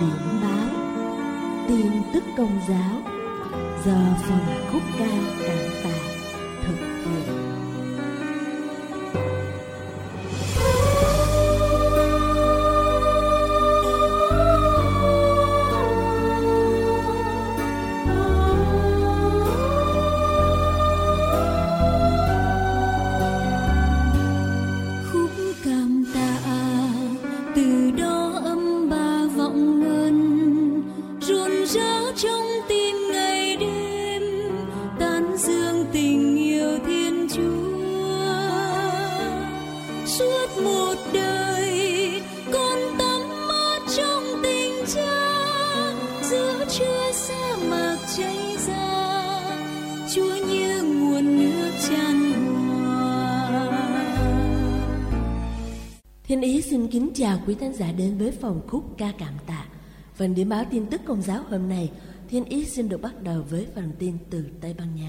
điểm báo tin tức công giáo. Giờ phòng khúc ca cảm tạ dương tình yêu thiên chúa suốt một đời con tắm mát trong tình cha giữa trưa sa mạc cháy ra chúa như nguồn nước tràn Thiên Ý xin kính chào quý khán giả đến với phòng khúc ca cảm tạ. Phần điểm báo tin tức công giáo hôm nay, Thiên Ý xin được bắt đầu với phần tin từ Tây Ban Nha.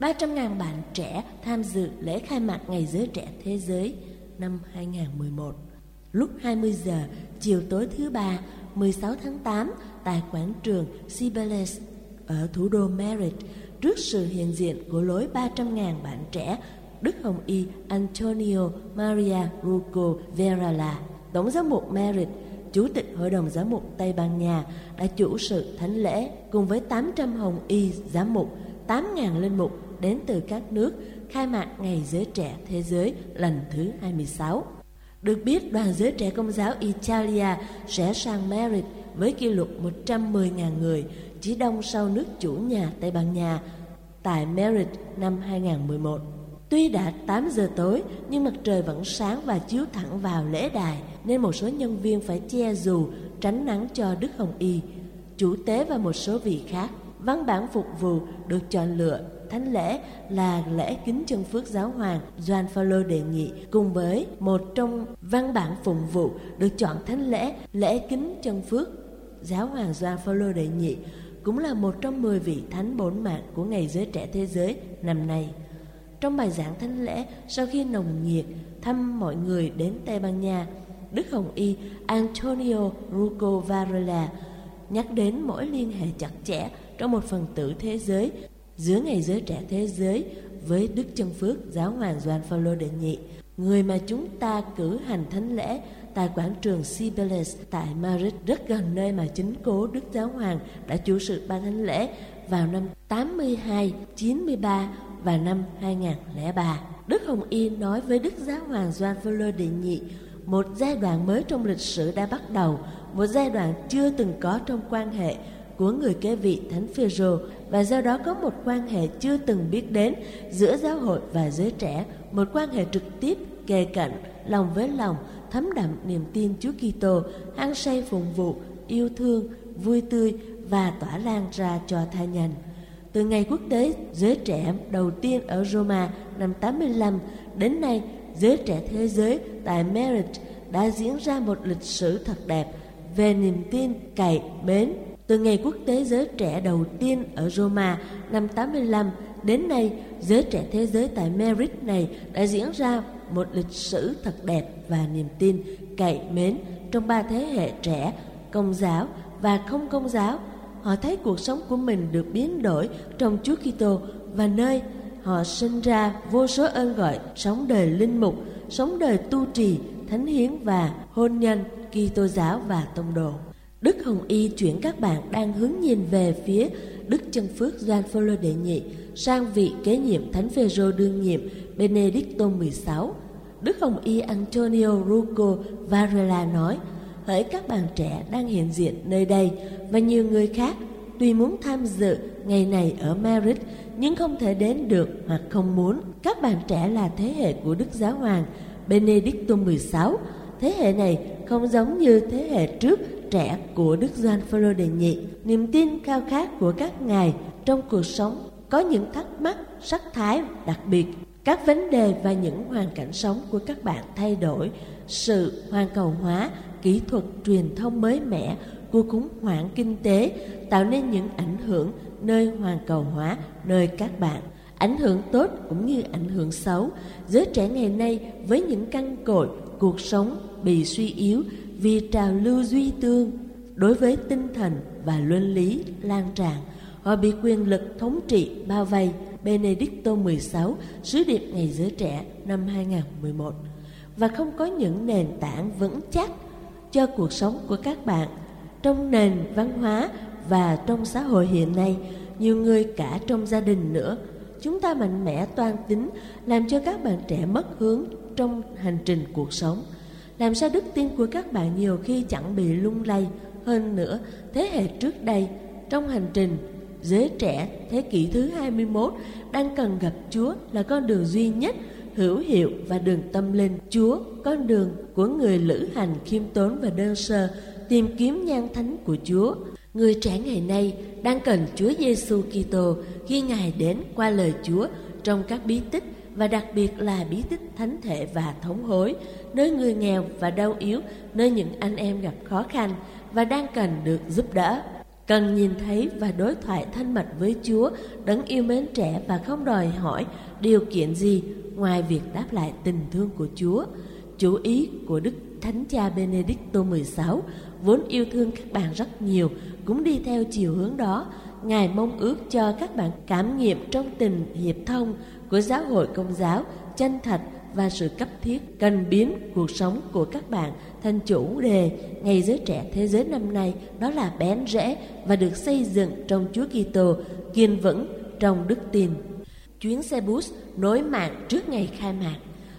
300.000 bạn trẻ tham dự lễ khai mạc Ngày Giới Trẻ Thế Giới năm 2011. Lúc 20 giờ chiều tối thứ ba 16 tháng 8 tại quảng trường Cibeles ở thủ đô Madrid trước sự hiện diện của lối 300.000 bạn trẻ Đức Hồng Y Antonio Maria Ruco Verala, Tổng giám mục Madrid, Chủ tịch Hội đồng Giám mục Tây Ban Nha đã chủ sự thánh lễ cùng với 800 Hồng Y giám mục, 8.000 linh mục đến từ các nước khai mạc Ngày Giới Trẻ Thế Giới lần thứ 26. Được biết, đoàn giới trẻ công giáo Italia sẽ sang Madrid với kỷ lục 110.000 người, chỉ đông sau nước chủ nhà Tây Ban Nha tại Madrid năm 2011. Tuy đã 8 giờ tối nhưng mặt trời vẫn sáng và chiếu thẳng vào lễ đài nên một số nhân viên phải che dù tránh nắng cho Đức Hồng Y, chủ tế và một số vị khác. Văn bản phục vụ được chọn lựa thánh lễ là lễ kính chân phước giáo hoàng Gioan Phaolô đề nghị cùng với một trong văn bản phụng vụ được chọn thánh lễ lễ kính chân phước giáo hoàng Gioan Phaolô đệ nhị cũng là một trong 10 vị thánh bổn mạng của ngày giới trẻ thế giới năm nay. Trong bài giảng thánh lễ, sau khi nồng nhiệt thăm mọi người đến Tây Ban Nha, Đức Hồng Y Antonio Ruco Varela nhắc đến mỗi liên hệ chặt chẽ trong một phần tử thế giới giữa ngày giới trẻ thế giới với Đức Chân Phước Giáo hoàng Gioan Phaolô đệ nhị, người mà chúng ta cử hành thánh lễ tại quảng trường Sibeles tại Madrid rất gần nơi mà chính cố Đức Giáo hoàng đã chủ sự ban thánh lễ vào năm 82, 93 và năm 2003. Đức Hồng Y nói với Đức Giáo hoàng Gioan Phaolô đệ nhị, một giai đoạn mới trong lịch sử đã bắt đầu, một giai đoạn chưa từng có trong quan hệ của người kế vị Thánh Phêrô và do đó có một quan hệ chưa từng biết đến giữa giáo hội và giới trẻ, một quan hệ trực tiếp kề cận, lòng với lòng, thấm đậm niềm tin Chúa Kitô, hăng say phụng vụ, yêu thương, vui tươi và tỏa lan ra cho tha nhân. Từ ngày quốc tế giới trẻ đầu tiên ở Roma năm 85 đến nay, giới trẻ thế giới tại Merit đã diễn ra một lịch sử thật đẹp về niềm tin cậy bến. Từ ngày quốc tế giới trẻ đầu tiên ở Roma năm 85 đến nay, giới trẻ thế giới tại Madrid này đã diễn ra một lịch sử thật đẹp và niềm tin cậy mến trong ba thế hệ trẻ, công giáo và không công giáo. Họ thấy cuộc sống của mình được biến đổi trong Chúa Kitô và nơi họ sinh ra vô số ơn gọi sống đời linh mục, sống đời tu trì, thánh hiến và hôn nhân, Kitô giáo và tông đồ. Đức Hồng Y chuyển các bạn đang hướng nhìn về phía Đức Chân Phước Gioan Phaolô đệ nhị sang vị kế nhiệm Thánh Phêrô đương nhiệm Benedicto 16. Đức Hồng Y Antonio Rucco Varela nói: hỡi các bạn trẻ đang hiện diện nơi đây và nhiều người khác, tuy muốn tham dự ngày này ở Madrid nhưng không thể đến được hoặc không muốn. Các bạn trẻ là thế hệ của Đức Giáo Hoàng Benedicto 16. Thế hệ này không giống như thế hệ trước trẻ của Đức Gioan Phaolô đệ nhị. Niềm tin khao khát của các ngài trong cuộc sống có những thắc mắc, sắc thái đặc biệt. Các vấn đề và những hoàn cảnh sống của các bạn thay đổi, sự hoàn cầu hóa, kỹ thuật truyền thông mới mẻ của khủng hoảng kinh tế tạo nên những ảnh hưởng nơi hoàn cầu hóa nơi các bạn ảnh hưởng tốt cũng như ảnh hưởng xấu giới trẻ ngày nay với những căn cội cuộc sống bị suy yếu vì trào lưu duy tương đối với tinh thần và luân lý lan tràn. Họ bị quyền lực thống trị bao vây Benedicto XVI, sứ điệp Ngày Giới Trẻ năm 2011 và không có những nền tảng vững chắc cho cuộc sống của các bạn. Trong nền văn hóa và trong xã hội hiện nay, nhiều người cả trong gia đình nữa, chúng ta mạnh mẽ toan tính làm cho các bạn trẻ mất hướng trong hành trình cuộc sống. Làm sao đức tin của các bạn nhiều khi chẳng bị lung lay hơn nữa thế hệ trước đây trong hành trình giới trẻ thế kỷ thứ 21 đang cần gặp Chúa là con đường duy nhất hữu hiệu và đường tâm linh Chúa, con đường của người lữ hành khiêm tốn và đơn sơ, tìm kiếm nhan thánh của Chúa. Người trẻ ngày nay đang cần Chúa Giêsu Kitô khi Ngài đến qua lời Chúa trong các bí tích và đặc biệt là bí tích thánh thể và thống hối, nơi người nghèo và đau yếu, nơi những anh em gặp khó khăn và đang cần được giúp đỡ. Cần nhìn thấy và đối thoại thân mật với Chúa, đấng yêu mến trẻ và không đòi hỏi điều kiện gì ngoài việc đáp lại tình thương của Chúa. Chủ ý của Đức Thánh Cha Benedicto XVI vốn yêu thương các bạn rất nhiều, cũng đi theo chiều hướng đó. Ngài mong ước cho các bạn cảm nghiệm trong tình hiệp thông của giáo hội công giáo chân thật và sự cấp thiết cần biến cuộc sống của các bạn thành chủ đề ngày giới trẻ thế giới năm nay đó là bén rễ và được xây dựng trong Chúa Kitô kiên vững trong đức tin. Chuyến xe bus nối mạng trước ngày khai mạc.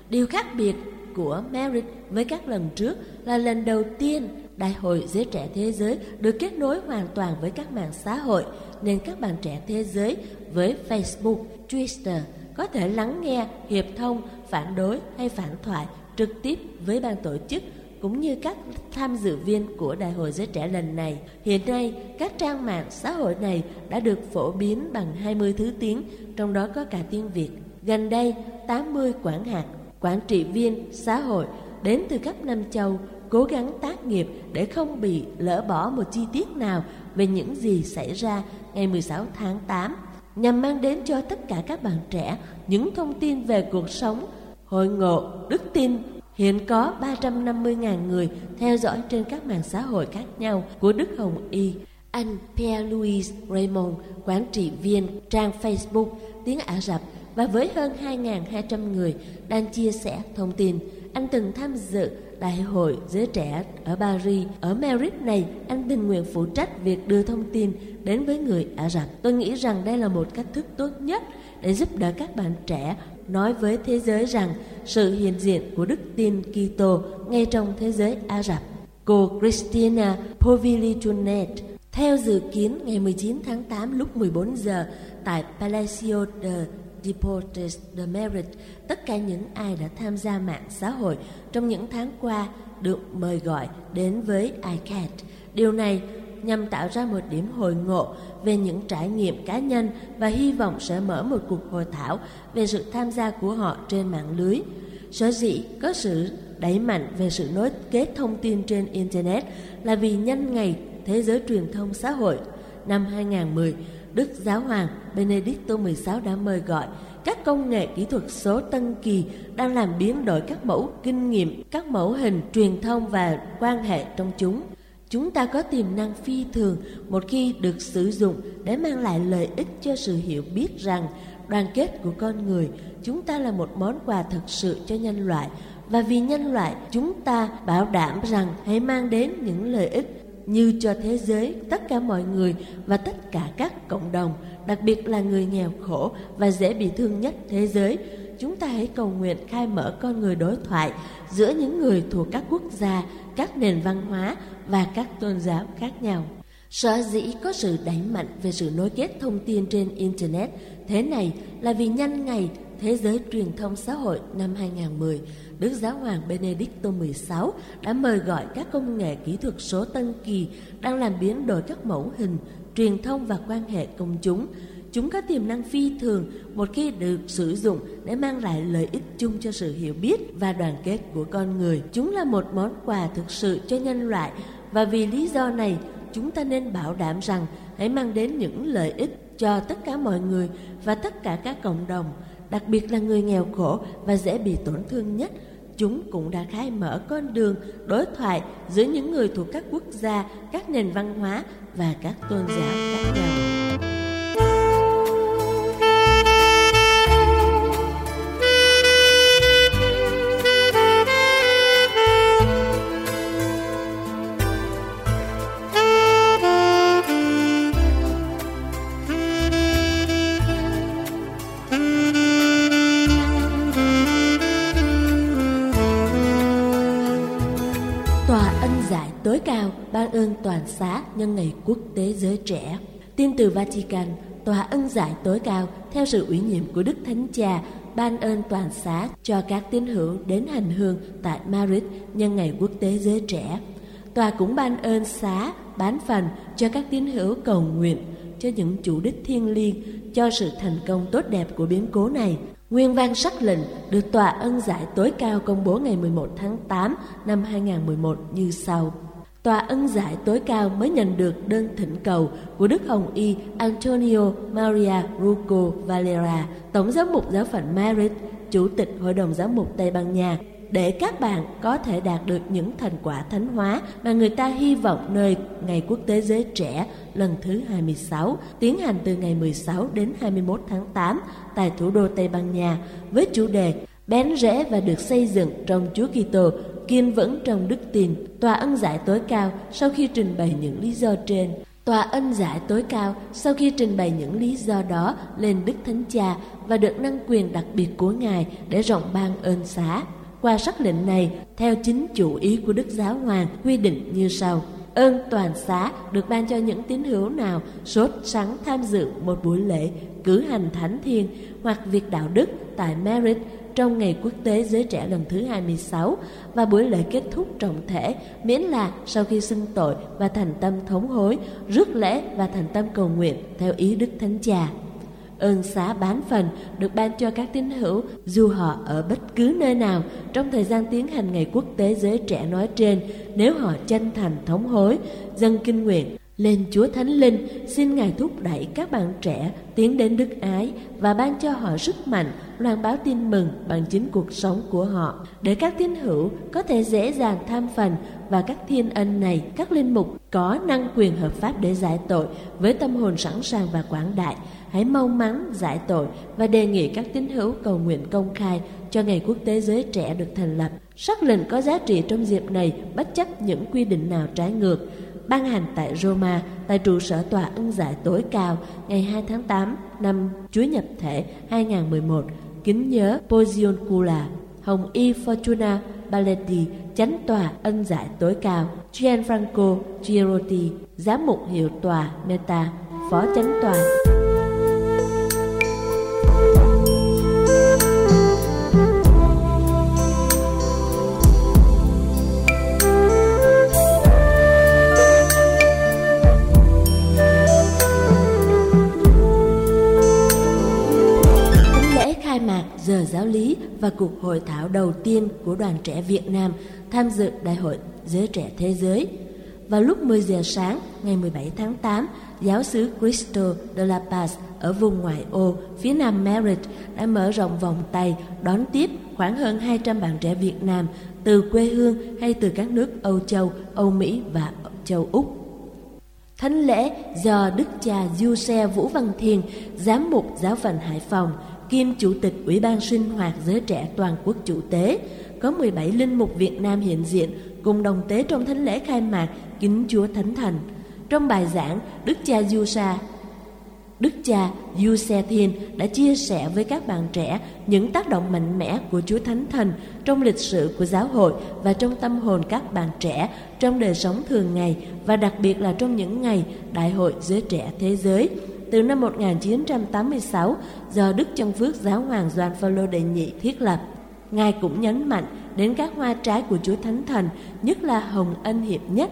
Điều khác biệt của Merit với các lần trước là lần đầu tiên Đại hội Giới Trẻ Thế Giới được kết nối hoàn toàn với các mạng xã hội, nên các bạn trẻ thế giới với Facebook, Twitter có thể lắng nghe, hiệp thông, phản đối hay phản thoại trực tiếp với ban tổ chức cũng như các tham dự viên của Đại hội Giới Trẻ lần này. Hiện nay, các trang mạng xã hội này đã được phổ biến bằng 20 thứ tiếng, trong đó có cả tiếng Việt. Gần đây, 80 quản hạt, quản trị viên xã hội đến từ khắp Nam Châu cố gắng tác nghiệp để không bị lỡ bỏ một chi tiết nào về những gì xảy ra ngày 16 tháng 8 nhằm mang đến cho tất cả các bạn trẻ những thông tin về cuộc sống, hội ngộ, đức tin. Hiện có 350.000 người theo dõi trên các mạng xã hội khác nhau của Đức Hồng Y. Anh Pierre-Louis Raymond, quản trị viên trang Facebook tiếng Ả Rập và với hơn 2.200 người đang chia sẻ thông tin. Anh từng tham dự Đại hội Giới Trẻ ở Paris. Ở madrid này, anh tình nguyện phụ trách việc đưa thông tin đến với người Ả Rập. Tôi nghĩ rằng đây là một cách thức tốt nhất để giúp đỡ các bạn trẻ nói với thế giới rằng sự hiện diện của đức tin Kitô ngay trong thế giới Ả Rập. Cô Christina Povilichunet theo dự kiến ngày 19 tháng 8 lúc 14 giờ tại Palacio de Deportes de Merit, tất cả những ai đã tham gia mạng xã hội trong những tháng qua được mời gọi đến với ICAT. Điều này nhằm tạo ra một điểm hồi ngộ về những trải nghiệm cá nhân và hy vọng sẽ mở một cuộc hội thảo về sự tham gia của họ trên mạng lưới. Sở dĩ có sự đẩy mạnh về sự nối kết thông tin trên Internet là vì nhân ngày Thế giới truyền thông xã hội năm 2010, Đức Giáo Hoàng Benedicto XVI đã mời gọi các công nghệ kỹ thuật số tân kỳ đang làm biến đổi các mẫu kinh nghiệm, các mẫu hình truyền thông và quan hệ trong chúng. Chúng ta có tiềm năng phi thường một khi được sử dụng để mang lại lợi ích cho sự hiểu biết rằng đoàn kết của con người, chúng ta là một món quà thực sự cho nhân loại và vì nhân loại chúng ta bảo đảm rằng hãy mang đến những lợi ích như cho thế giới, tất cả mọi người và tất cả các cộng đồng, đặc biệt là người nghèo khổ và dễ bị thương nhất thế giới. Chúng ta hãy cầu nguyện khai mở con người đối thoại giữa những người thuộc các quốc gia, các nền văn hóa và các tôn giáo khác nhau. Sở dĩ có sự đẩy mạnh về sự nối kết thông tin trên Internet thế này là vì nhanh ngày Thế giới truyền thông xã hội năm 2010, Đức Giáo hoàng Benedicto XVI đã mời gọi các công nghệ kỹ thuật số tân kỳ đang làm biến đổi các mẫu hình, truyền thông và quan hệ công chúng. Chúng có tiềm năng phi thường một khi được sử dụng để mang lại lợi ích chung cho sự hiểu biết và đoàn kết của con người. Chúng là một món quà thực sự cho nhân loại và vì lý do này, chúng ta nên bảo đảm rằng hãy mang đến những lợi ích cho tất cả mọi người và tất cả các cộng đồng, đặc biệt là người nghèo khổ và dễ bị tổn thương nhất chúng cũng đã khai mở con đường đối thoại giữa những người thuộc các quốc gia, các nền văn hóa và các tôn giáo khác nhau. Tối cao ban ơn toàn xá nhân ngày quốc tế giới trẻ. Tin từ Vatican, tòa ân giải tối cao theo sự ủy nhiệm của Đức Thánh Cha ban ơn toàn xá cho các tín hữu đến hành hương tại Madrid nhân ngày quốc tế giới trẻ. Tòa cũng ban ơn xá bán phần cho các tín hữu cầu nguyện cho những chủ đích thiêng liêng cho sự thành công tốt đẹp của biến cố này. Nguyên văn sắc lệnh được Tòa ân giải tối cao công bố ngày 11 tháng 8 năm 2011 như sau. Tòa ân giải tối cao mới nhận được đơn thỉnh cầu của Đức Hồng Y Antonio Maria Rucco Valera, Tổng giám mục giáo phận Madrid, Chủ tịch Hội đồng giám mục Tây Ban Nha, để các bạn có thể đạt được những thành quả thánh hóa mà người ta hy vọng nơi Ngày Quốc tế Giới Trẻ lần thứ 26, tiến hành từ ngày 16 đến 21 tháng 8 tại thủ đô Tây Ban Nha với chủ đề bén rễ và được xây dựng trong Chúa Kitô kiên vững trong đức tin. Tòa ân giải tối cao sau khi trình bày những lý do trên, Tòa ân giải tối cao sau khi trình bày những lý do đó lên Đức Thánh Cha và được năng quyền đặc biệt của Ngài để rộng ban ơn xá. Qua sắc lệnh này, theo chính chủ ý của Đức Giáo Hoàng quy định như sau. Ơn toàn xá được ban cho những tín hữu nào sốt sắng tham dự một buổi lễ cử hành thánh thiên hoặc việc đạo đức tại Merit trong ngày quốc tế giới trẻ lần thứ 26 và buổi lễ kết thúc trọng thể miễn là sau khi xưng tội và thành tâm thống hối, rước lễ và thành tâm cầu nguyện theo ý Đức Thánh Cha. Ơn xá bán phần được ban cho các tín hữu dù họ ở bất cứ nơi nào trong thời gian tiến hành ngày quốc tế giới trẻ nói trên nếu họ chân thành thống hối, dâng kinh nguyện lên Chúa Thánh Linh, xin Ngài thúc đẩy các bạn trẻ tiến đến đức ái và ban cho họ sức mạnh, loan báo tin mừng bằng chính cuộc sống của họ. Để các tín hữu có thể dễ dàng tham phần và các thiên ân này, các linh mục có năng quyền hợp pháp để giải tội với tâm hồn sẵn sàng và quảng đại, hãy mau mắn giải tội và đề nghị các tín hữu cầu nguyện công khai cho ngày quốc tế giới trẻ được thành lập. Sắc lệnh có giá trị trong dịp này bất chấp những quy định nào trái ngược ban hành tại Roma, tại trụ sở tòa ân giải tối cao, ngày 2 tháng 8 năm Chúa Nhập Thể 2011 kính nhớ Pozioncula, Hồng Y Fortuna Baletti, chánh tòa ân giải tối cao, Gianfranco Girotti giám mục hiệu tòa Meta, phó chánh tòa. Giáo lý và cuộc hội thảo đầu tiên của đoàn trẻ Việt Nam tham dự Đại hội Giới Trẻ Thế Giới. Vào lúc 10 giờ sáng ngày 17 tháng 8, giáo sứ Cristo de la Paz ở vùng ngoại ô phía nam Madrid đã mở rộng vòng tay đón tiếp khoảng hơn 200 bạn trẻ Việt Nam từ quê hương hay từ các nước Âu Châu, Âu Mỹ và châu Úc. Thánh lễ do Đức cha Du Xe Vũ Văn Thiên, giám mục giáo phận Hải Phòng, kiêm Chủ tịch Ủy ban sinh hoạt giới trẻ toàn quốc chủ tế, có 17 linh mục Việt Nam hiện diện cùng đồng tế trong thánh lễ khai mạc kính Chúa Thánh Thần. Trong bài giảng, Đức cha Yusa Đức cha Yuse Thiên đã chia sẻ với các bạn trẻ những tác động mạnh mẽ của Chúa Thánh Thần trong lịch sử của giáo hội và trong tâm hồn các bạn trẻ trong đời sống thường ngày và đặc biệt là trong những ngày Đại hội Giới Trẻ Thế Giới từ năm 1986 do Đức Chân Phước Giáo hoàng Doan Phaolô đệ nhị thiết lập. Ngài cũng nhấn mạnh đến các hoa trái của Chúa Thánh Thần, nhất là hồng ân hiệp nhất.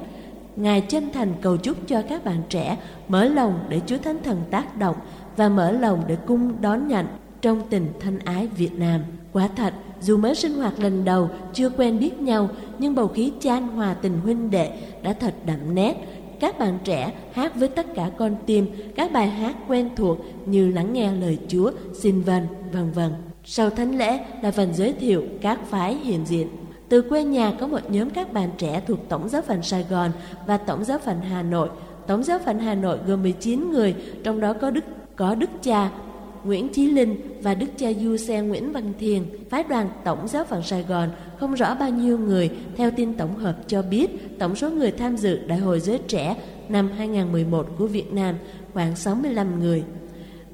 Ngài chân thành cầu chúc cho các bạn trẻ mở lòng để Chúa Thánh Thần tác động và mở lòng để cung đón nhận trong tình thân ái Việt Nam. Quả thật, dù mới sinh hoạt lần đầu, chưa quen biết nhau, nhưng bầu khí chan hòa tình huynh đệ đã thật đậm nét, các bạn trẻ hát với tất cả con tim các bài hát quen thuộc như lắng nghe lời Chúa, xin vần vân vân. Sau thánh lễ là phần giới thiệu các phái hiện diện. Từ quê nhà có một nhóm các bạn trẻ thuộc Tổng giáo phận Sài Gòn và Tổng giáo phận Hà Nội. Tổng giáo phận Hà Nội gồm 19 người, trong đó có Đức có Đức cha Nguyễn Chí Linh và Đức cha Du Xe Nguyễn Văn Thiền, phái đoàn Tổng giáo phận Sài Gòn không rõ bao nhiêu người, theo tin tổng hợp cho biết tổng số người tham dự Đại hội giới trẻ năm 2011 của Việt Nam khoảng 65 người.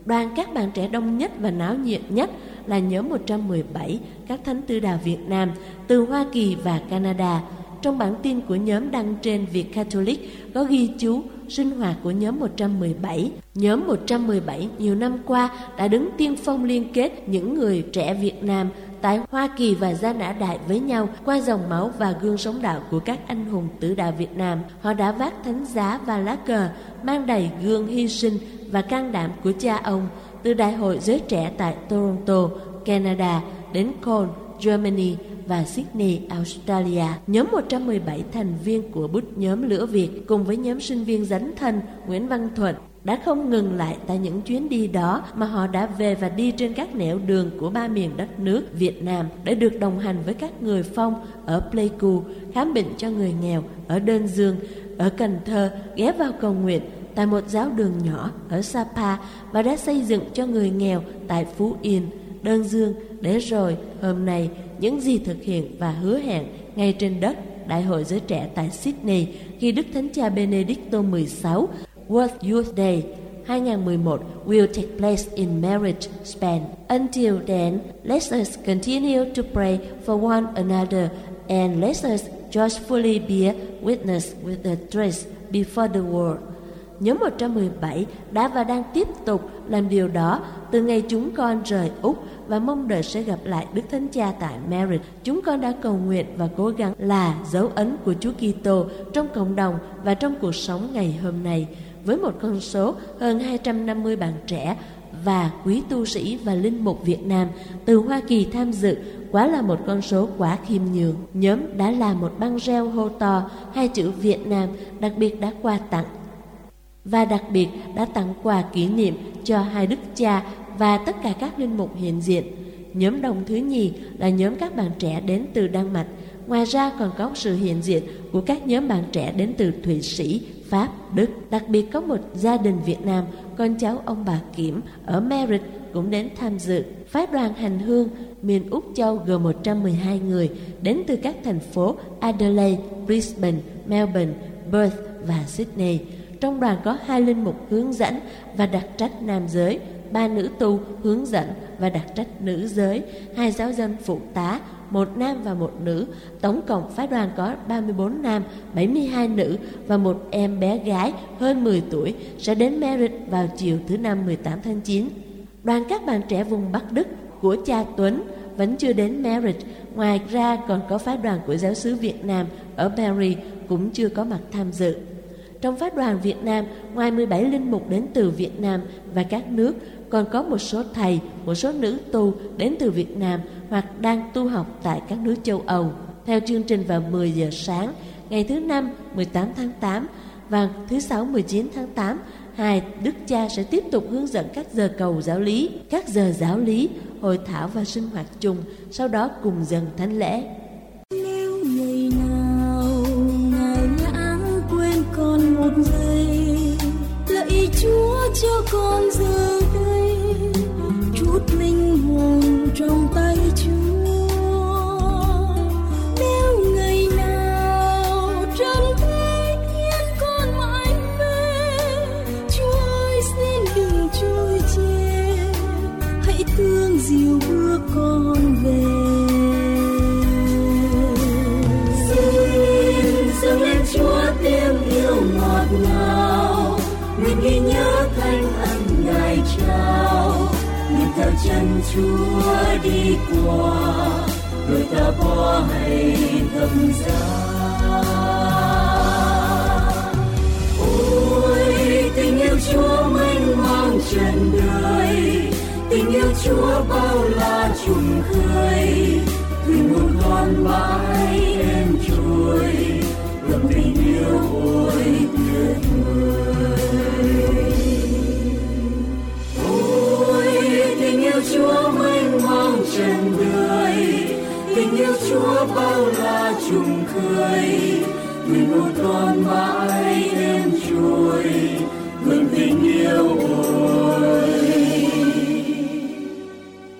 Đoàn các bạn trẻ đông nhất và náo nhiệt nhất là nhóm 117 các thánh tư đà Việt Nam từ Hoa Kỳ và Canada. Trong bản tin của nhóm đăng trên Việt Catholic có ghi chú sinh hoạt của nhóm 117. Nhóm 117 nhiều năm qua đã đứng tiên phong liên kết những người trẻ Việt Nam tại Hoa Kỳ và Gia Nã Đại với nhau qua dòng máu và gương sống đạo của các anh hùng tử đạo Việt Nam. Họ đã vác thánh giá và lá cờ mang đầy gương hy sinh và can đảm của cha ông từ Đại hội giới trẻ tại Toronto, Canada đến Cologne, Germany và Sydney, Australia. Nhóm 117 thành viên của bút nhóm Lửa Việt cùng với nhóm sinh viên dấn thân Nguyễn Văn Thuận đã không ngừng lại tại những chuyến đi đó mà họ đã về và đi trên các nẻo đường của ba miền đất nước Việt Nam để được đồng hành với các người Phong ở Pleiku, khám bệnh cho người nghèo ở Đơn Dương, ở Cần Thơ, ghé vào cầu nguyện tại một giáo đường nhỏ ở Sapa và đã xây dựng cho người nghèo tại Phú Yên, Đơn Dương để rồi hôm nay những gì thực hiện và hứa hẹn ngay trên đất Đại hội giới trẻ tại Sydney khi Đức Thánh Cha Benedicto XVI World Youth Day 2011 will take place in Marriage, Spain. Until then, let us continue to pray for one another and let us joyfully bear witness with the truth before the world. Nhóm 117 đã và đang tiếp tục làm điều đó từ ngày chúng con rời Úc và mong đợi sẽ gặp lại Đức Thánh Cha tại Merit. Chúng con đã cầu nguyện và cố gắng là dấu ấn của Chúa Kitô trong cộng đồng và trong cuộc sống ngày hôm nay với một con số hơn 250 bạn trẻ và quý tu sĩ và linh mục Việt Nam từ Hoa Kỳ tham dự, quá là một con số quá khiêm nhường. Nhóm đã làm một băng reo hô to, hai chữ Việt Nam đặc biệt đã quà tặng và đặc biệt đã tặng quà kỷ niệm cho hai đức cha và tất cả các linh mục hiện diện. Nhóm đồng thứ nhì là nhóm các bạn trẻ đến từ Đan Mạch. Ngoài ra còn có sự hiện diện của các nhóm bạn trẻ đến từ Thụy Sĩ, Pháp, Đức. Đặc biệt có một gia đình Việt Nam, con cháu ông bà Kiểm ở Merritt cũng đến tham dự. Phái đoàn hành hương miền Úc Châu gồm 112 người đến từ các thành phố Adelaide, Brisbane, Melbourne, Perth và Sydney. Trong đoàn có hai linh mục hướng dẫn và đặc trách nam giới, ba nữ tu hướng dẫn và đặc trách nữ giới, hai giáo dân phụ tá, một nam và một nữ. Tổng cộng phái đoàn có 34 nam, 72 nữ và một em bé gái hơn 10 tuổi sẽ đến Merritt vào chiều thứ năm 18 tháng 9. Đoàn các bạn trẻ vùng Bắc Đức của cha Tuấn vẫn chưa đến Merritt. Ngoài ra còn có phái đoàn của giáo sứ Việt Nam ở Paris cũng chưa có mặt tham dự. Trong phái đoàn Việt Nam, ngoài 17 linh mục đến từ Việt Nam và các nước, còn có một số thầy, một số nữ tu đến từ Việt Nam hoặc đang tu học tại các nước châu Âu. Theo chương trình vào 10 giờ sáng, ngày thứ Năm 18 tháng 8 và thứ Sáu 19 tháng 8, hai Đức Cha sẽ tiếp tục hướng dẫn các giờ cầu giáo lý, các giờ giáo lý, hội thảo và sinh hoạt chung, sau đó cùng dần thánh lễ. Một giây, lạy Chúa cho con giờ đây. Chút linh hồn trong tay Chúa. bao la trùng khơi thuyền một con mãi em trôi gặp tình yêu ôi tuyệt vời ôi tình yêu chúa mênh mang trần đời tình yêu chúa bao la trùng khơi. Thuyền một con mãi em trôi.